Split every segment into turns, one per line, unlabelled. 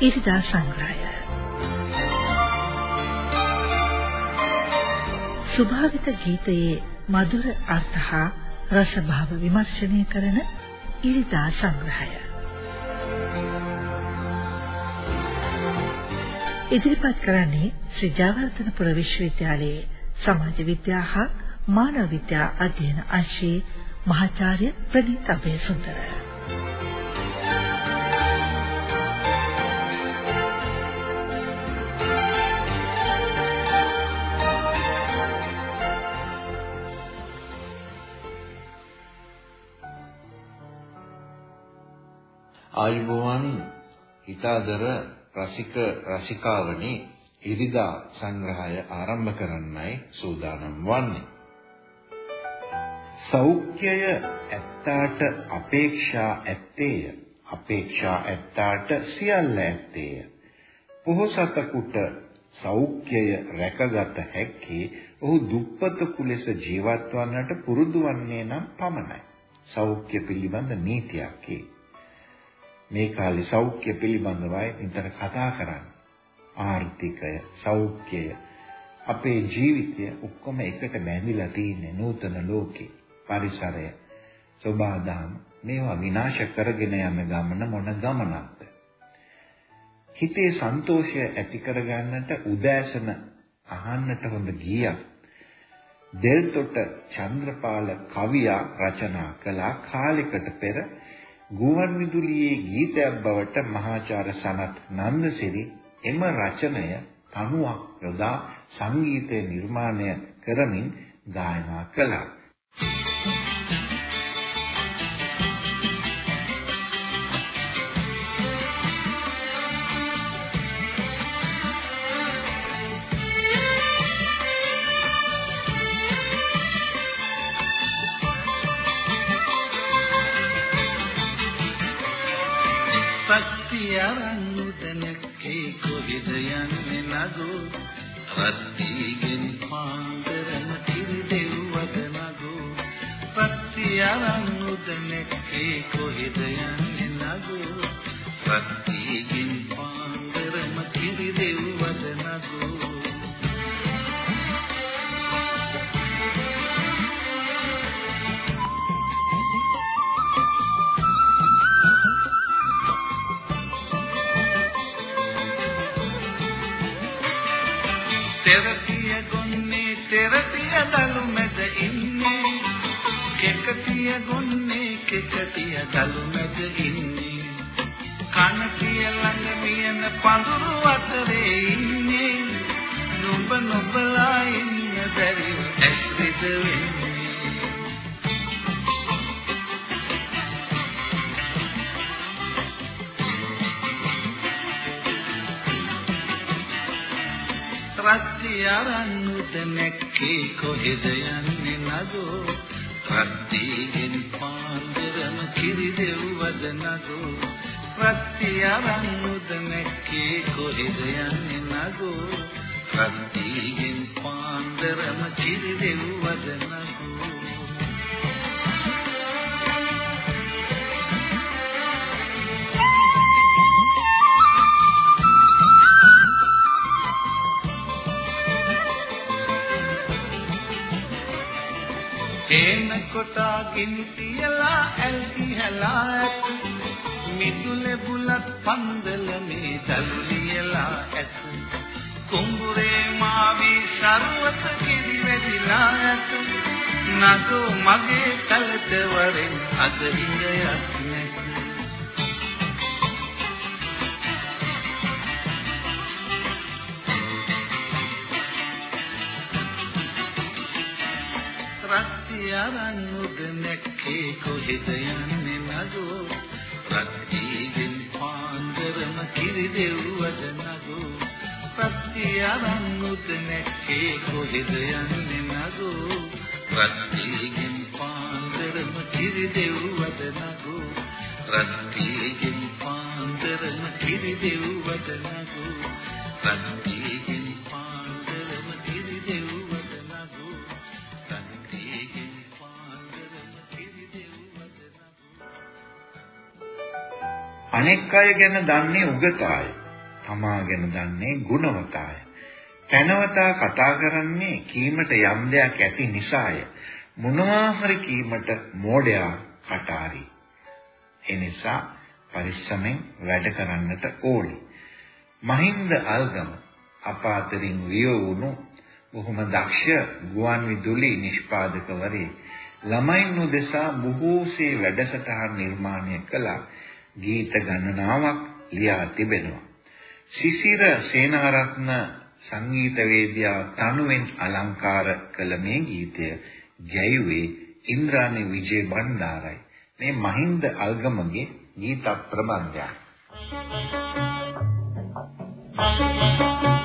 ඉරිදා සංග්‍රහය. ස්වභාවිත ගීතයේ මధుර අර්ථ හා රසභාව විමර්ශනය කරන ඉරිදා සංග්‍රහය. ඉදිරිපත් කරන්නේ ශ්‍රී ජයවර්ධනපුර විශ්වවිද්‍යාලයේ සමාජ විද්‍යා හා මානව විද්‍යා අධ්‍යයන අංශයේ මහාචාර්ය ප්‍රදීප් අබේසුන්දර.
ආයුබෝවන් හිතාදර රසික රසිකාවනි ඉරිදා සංග්‍රහය ආරම්භ කරන්නයි සූදානම් වන්නේ. සෞඛ්‍යය ඇත්තාට අපේක්ෂා ඇත්තේය. අපේක්ෂා ඇත්තාට සියල්ල ඇත්තේය. පොහොසතෙකුට සෞඛ්‍යය රැකගත හැක්කේ ඔහු දුප්පතකු ලෙස ජීවත් වන්නට පුරුදු වන්නේ නම් පමණයි. සෞඛ්‍ය පිළිබඳ නීතියක් මේ කාලේ සෞඛ්‍ය පිළිබඳවයි නිතර කතා කරන්නේ. ආර්ථිකය, සෞඛ්‍යය, අපේ ජීවිතය ඔක්කොම එකට බැඳිලා තියෙන නූතන ලෝකේ. පරිසරය, සෝබාදාම මේවා විනාශ කරගෙන යන ගමන මොන ගමනක්ද? හිතේ සන්තෝෂය ඇති කරගන්නට උදෑසන අහන්නට හොඳ ගීයක් දෙල්තොට චන්ද්‍රපාල කවියා රචනා කළ කාලයකට පෙර ගුවන් විදුලියේ ගීතයක් බවට මහාචාර්ය සනත් නන්දසිරි එම රචනය තනුවක් යොදා සංගීතය නිර්මාණය කරමින් ගායනා කළා.
පස්සියරන් උදනකේ කොහෙද යන්නේ නගෝ? රත්තිගෙන් පාන්දරම කිරි දෙව්වද නගෝ? පස්සියරන් උදනකේ කොහෙද යන්නේ නගෝ? රත්තිගෙන් කෙකතිය ගොන්නේ කෙකතිය දලු මැද ඉන්නේ. කනතිය ළඟ මියන පඳුරු අතරේ ඉන්නේ. නුඹ නොබලා ඉන්න බැරි ඇස් දෙද වෙන්නේ. රත්ති අරන් උද නැක්කේ කොහෙද යන්නේ නගෝ රත්තිගෙන් පාන්දරම කිරි දෙව්වද නගෝ. රත්ති අරන් උද නැක්කේ කොහෙද යන්නේ නගෝ. රත්තිගෙන් පාන්දරම කිරි දෙව්වද නගෝ. එන කොටා ගිනි තියලා ඇල්ටි හැලා ඇත. මිදුලේ බුලත් පන්දල මේ දල්ලියලා ඇත. කුඹුරේ මාවි සරුවත කිරි වැදිලා ඇත. නගෝ මගේ කලට වරෙන් අද ඉඳයක් නැත රත්ති අරන් උද නැක්කේ කොහෙද යන්නේ නගෝ? රත්තිගෙන් පාන්දරම කිරි දෙව්වද නගෝ? රත්ති අරන් උද නැක්කේ කොහෙද යන්නේ නගෝ? රත්තිගෙන් පාන්දරම කිරි දෙව්වද නගෝ? රත්තිගෙන් පාන්දරම කිරි දෙව්වද නගෝ? රත්තිගෙන්
අනෙක් අය ගැන දන්නේ උගතාය.
තමා ගැන දන්නේ ගුණවතාය. පැනවතා කතා කරන්නේ කීමට යම් දෙයක් ඇති නිසාය. මොනවා හරි කීමට මෝඩයා කටාරි. එනිසා පරිස්සමෙන් වැඩ කරන්නට ඕනි. මහින්ද අල්ගම අප අතරින් වියවුණු බොහොම දක්ෂ ගුවන් විදුලි නිෂ්පාදකවරේ ළමයින් උදෙසා බොහෝසේ වැඩසටහන් නිර්මාණය කළ ගීත ගණනාවක් ලියා තිබෙනවා. සිසිර සේනාරත්න සංගීතවේදියා තනුවෙන් අලංකාර කළ මේ ගීතය ගැයුවේ ඉන්ද්‍රාණි විජේ බණ්ඩාරයි. මේ මහින්ද අල්ගමගේ ගීත ප්‍රබන්ධයක්. Thank you.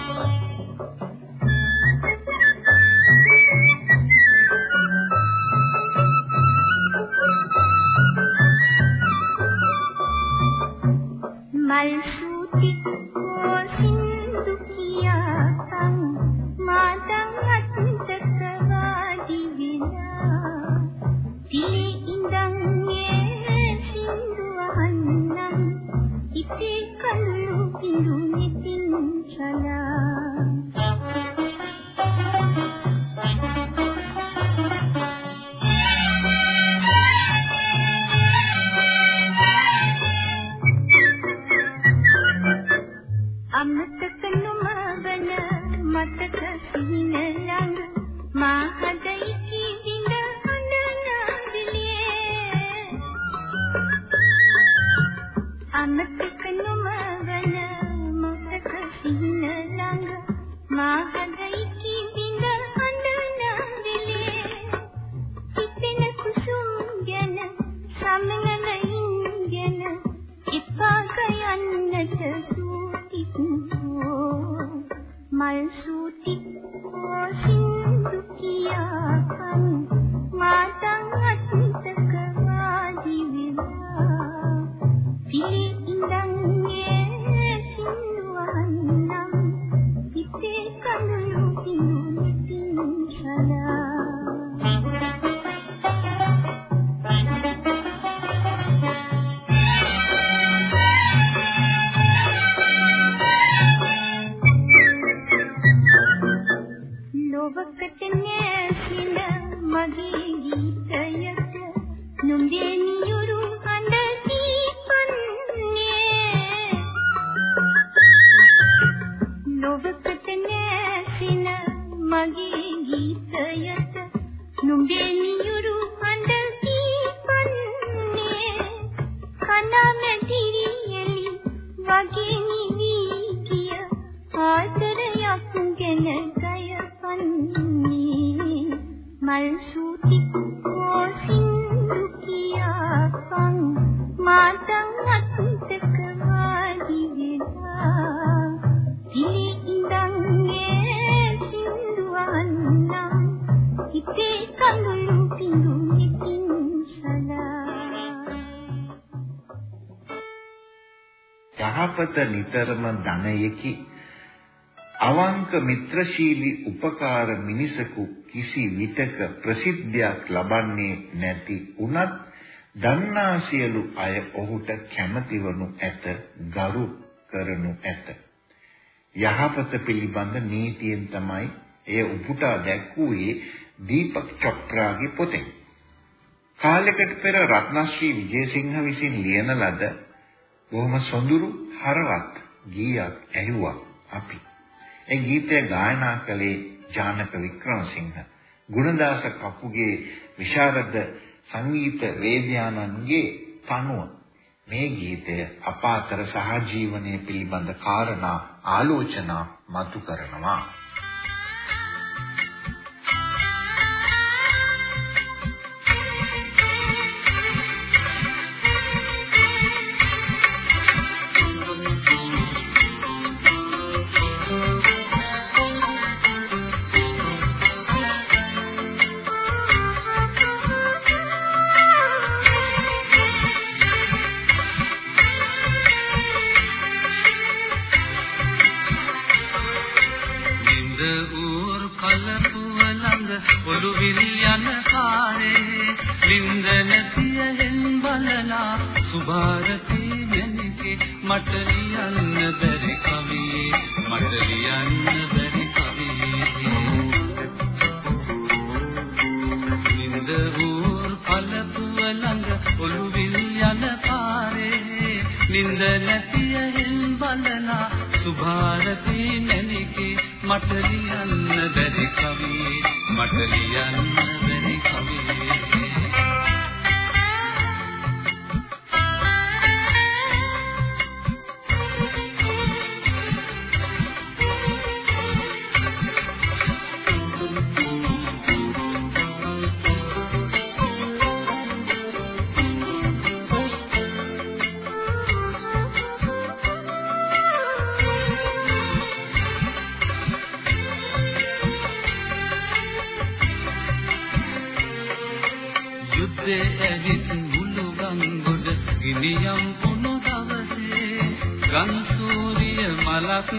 මල්සූ යහපත නිතරම ධනයකි? අවංක මිත්‍රශීලී උපකාර මිනිසකු කිසි විටක ප්‍රසිද්ධියක් ලබන්නේ නැති උනත් දන්නා සියලු අය ඔහුට කැමතිවනු ඇත ගරු කරනු ඇත. යහපත පිළිබඳ නීතියෙන් තමයි එය උපුටා දැක්වුවේ දීපක් චොප්රාගේ පොතෙන්. කාලයකට පෙර රත්නශ්‍රී විජේසිංහ විසින් ලියන ලද බොහොම සොඳුරු හරවත් ගීයක් ඇහුවා අපි. ඒ ගීතය ගායනා කළේ ජානක වික්‍රමසිංහ. ගුණදාස කපුගේ විශාරද සංගීත වේද්‍යානන්ගේ තනුව මේ ගීතය අපාතර සහජීවනයේ පිළිබඳ කාරණා ආලෝචනා මතු කරනවා.
ළඟ ඔළුවිල් යන පාරේ නින්ද නැතියෙන් බලනා සුභාරති නැනිකේ මට ලියන්න බැරි කවියේ මට ලියන්න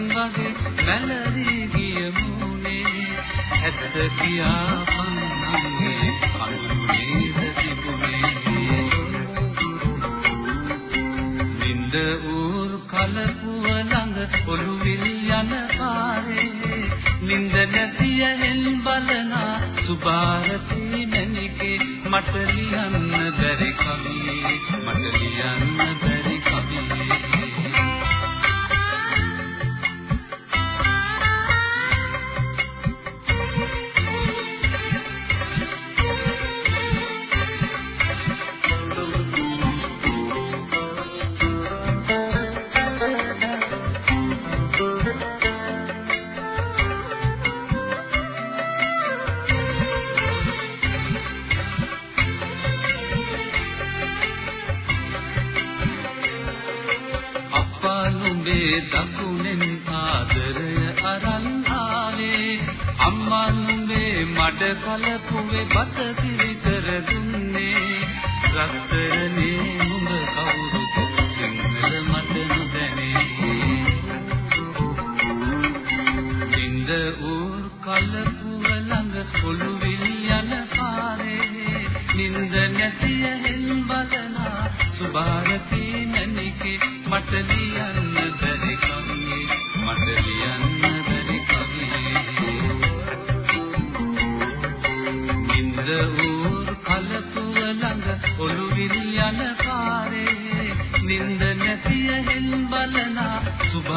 වගේ මැලවි ගිය මුනේ ඇත්ත කියා පන්නන්නේ අඳුනේ තිබුනේ නින්ද ඌර් කලපුව ළඟ ඔළුවිල් යන පාරේ. නින්ද නැතියෙන් බලනා සුභාරති මැනිකේ මට ලියන්න බැරි කවියේ මට ලියන්න බැරි අම්මා නුඹේ මඩ කලපුවේ බත පිළිතර දුන්නේ. රත්තරනේ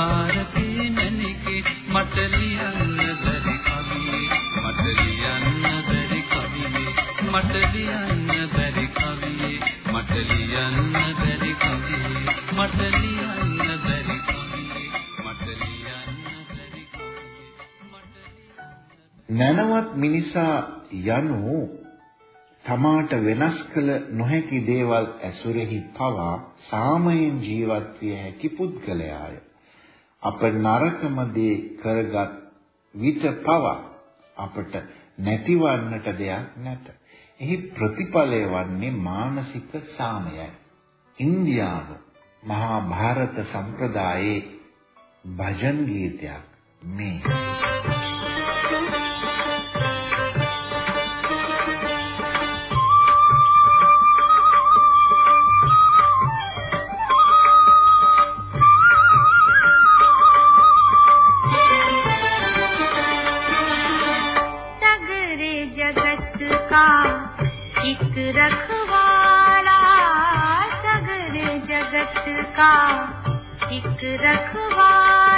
සුභාරති නැනිකේ මට ලියන්න බැරි කවියේ මට ලියන්න බැරි කවියේ මට ලියන්න බැරි කවියේ මට ලියන්න බැරි කවියේ මට ලියන්න බැරි කවියේ මට ලියන්න බැරි කවියේ
නැනවත් මිනිසා යනු තමාට වෙනස් කළ නොහැකි දේවල් ඇසුරෙහි පවා සාමයෙන් ජීවත් විය හැකි පුද්ගලයාය. අප නරකම දේ කරගත් විට පවා අපට නැතිවන්නට දෙයක් නැත. එහි ප්‍රතිඵලය වන්නේ මානසික සාමයයි. ඉන්දියාව මහා භාරත සම්ප්‍රදායේ භජන් ගීතයක් මේ रखवाला सगर जगत का। एक रखवाला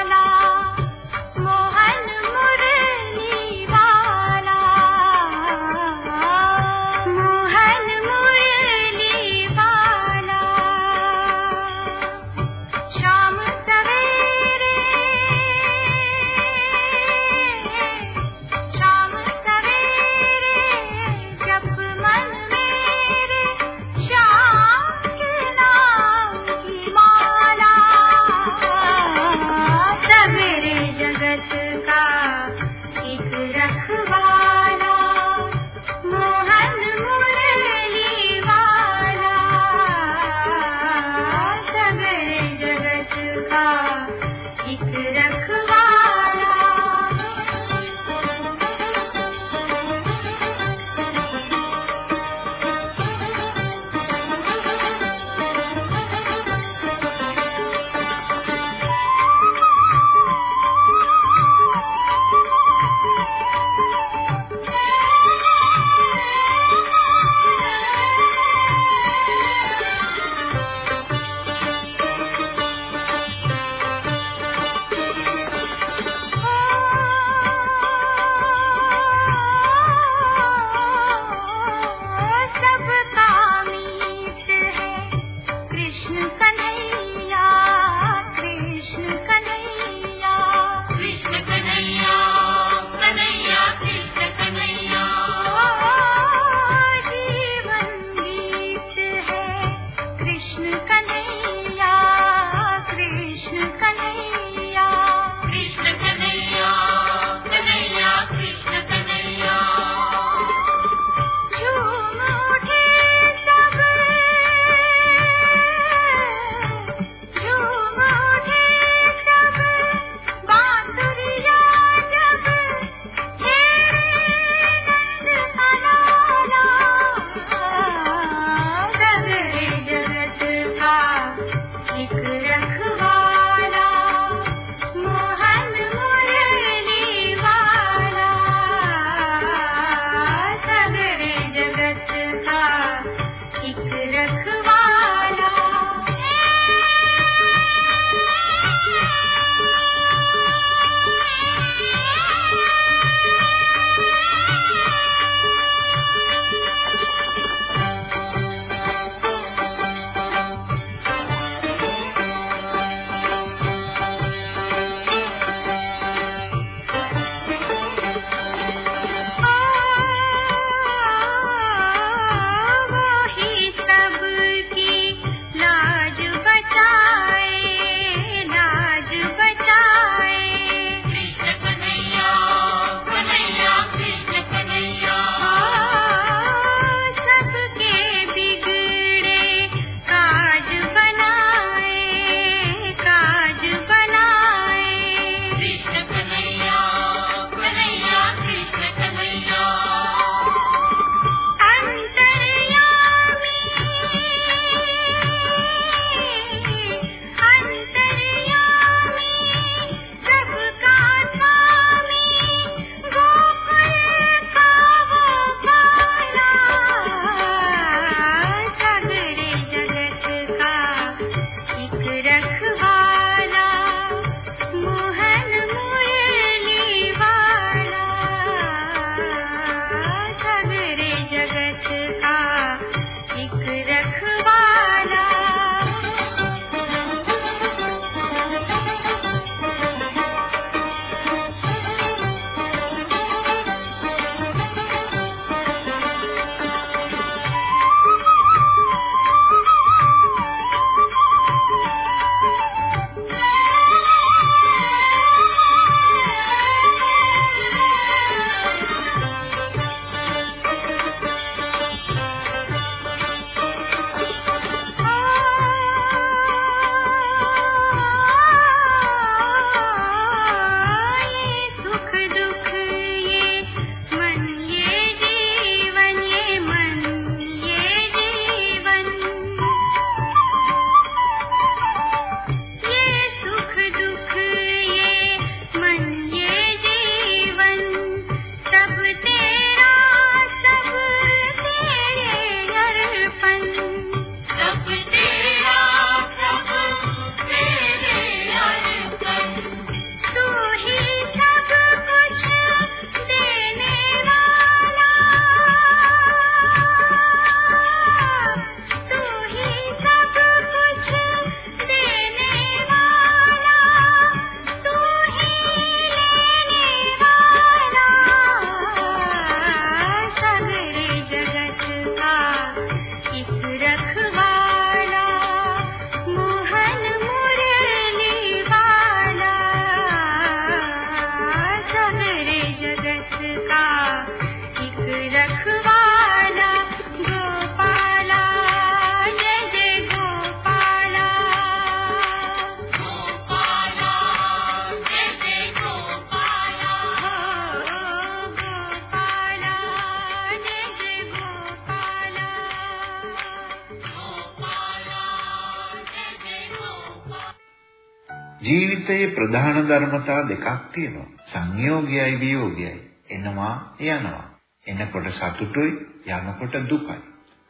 ජීවිතයේ ප්‍රධාන ධර්මතා දෙකක් තියෙනවා. සංයෝගයයි වියෝගයයි. එනවා යනවා. එනකොට සතුටුයි යනකොට දුකයි.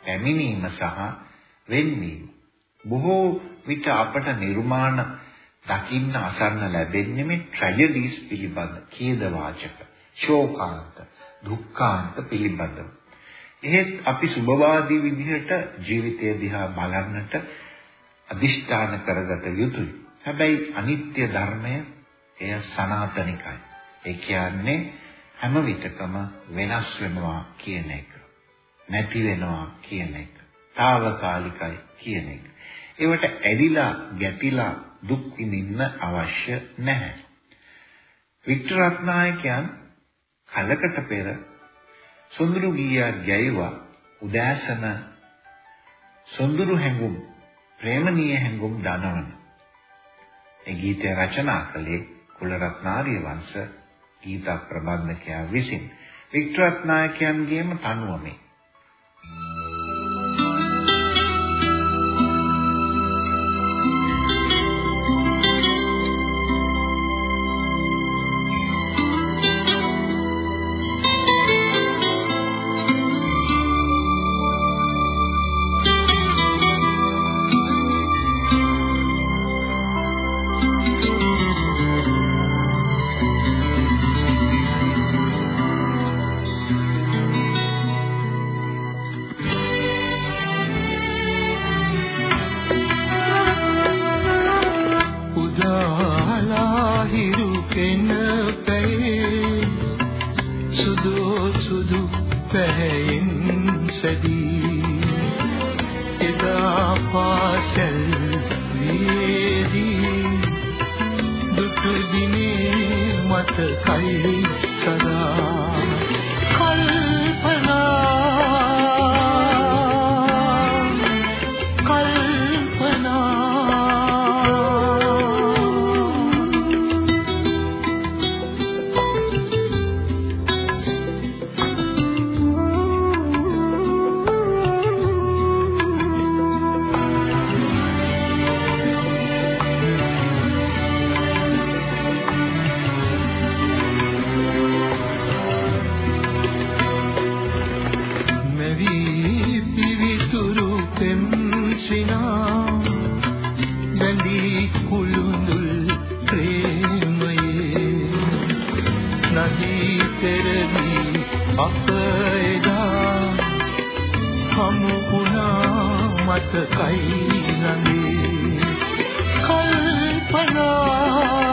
පැමිණීම සහ වෙන්වීම. බොහෝ විට අපට නිර්මාණ දකින්න අසන්න ලැබෙන්නේ මේ ට්‍රැජඩිස් පිළිබඳ කීද වාචක, ශෝකාන්ත, දුක්ඛාන්ත පිළිබඳව. එහෙත් අපි සුභවාදී විදිහට ජීවිතය දිහා බලන්නට අදිෂ්ඨාන කරගත යුතුයි. හැබැයි අනිත්‍ය ධර්මය එය සනාතනිකයි. ඒ කියන්නේ හැම විටකම වෙනස් වෙනවා කියන එක. නැති වෙනවා කියන එක. తాවකාලිකයි කියන එක. ඒවට ඇලිලා ගැටිලා දුක් විඳින්න අවශ්‍ය නැහැ. වික්ටර් රත්නායකයන් කලකට පෙර සොඳුරු ගීයක් ගැයුවා උදෑසන සොඳුරු හැඟුම් ප්‍රේමණීය හැඟුම් දනවන. ඒ ගීතය රචනා කළේ කුලරත්නාරිය වංශ ගීත ප්‍රබන්ධකයා විසින්. මම වුණා මතකයි ළඟේ. කල්පනා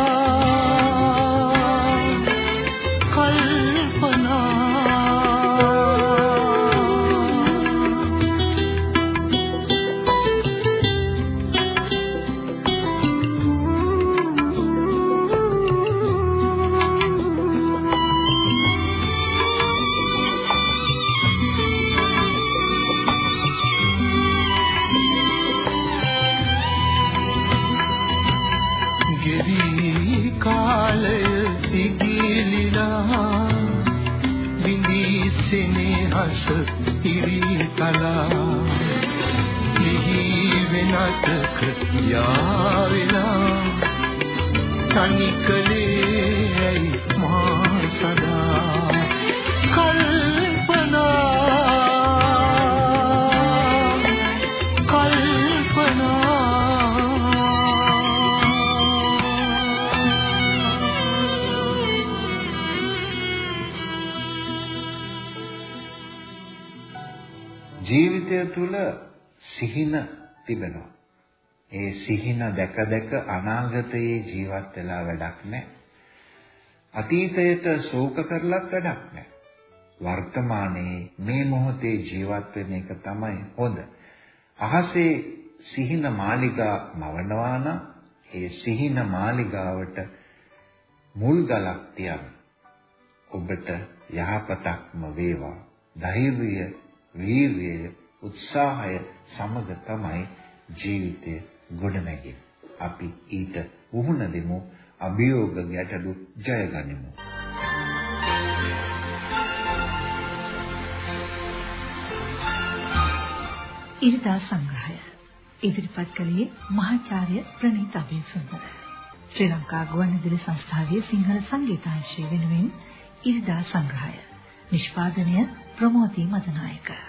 වික්ටර් රත්නායකයන්ගේම තනුව මේ. තුල සිහින තිබෙනවා. ඒ සිහින දැක දැක අනාගතයේ ජීවත් වෙලා වැඩක් නැහැ. අතීතයට ශෝක කරලත් වැඩක් නැහැ. වර්තමානයේ මේ මොහොතේ ජීවත් වෙන එක තමයි හොඳ. අහසේ සිහින මාලිගා මවනවා නම් ඒ සිහින මාලිගාවට මුල් ගලක් තියන්න. ඔබට යහපතක්ම වේවා. ධෛර්යය, වීර්යය, උත්සාහය සමග තමයි ජීවිතය ගොඩනැගෙන්නේ. අපි ඊට වුහුණ දෙමු අභියෝග ගැටලු ජය ගනිමු.
ඉරිදා සංග්‍රහය ඉදිරිපත් කළේ මහාචාර්ය ප්‍රණීත අබේසුන්දර ශ්‍රී ලංකා ගුවන්විදුලි සංස්ථාවේ සිංහල සංගීතාංශය වෙනුවෙන් ඉරිදා සංග්‍රහය. නිෂ්පාදනය ප්‍රමෝදී මදනායක.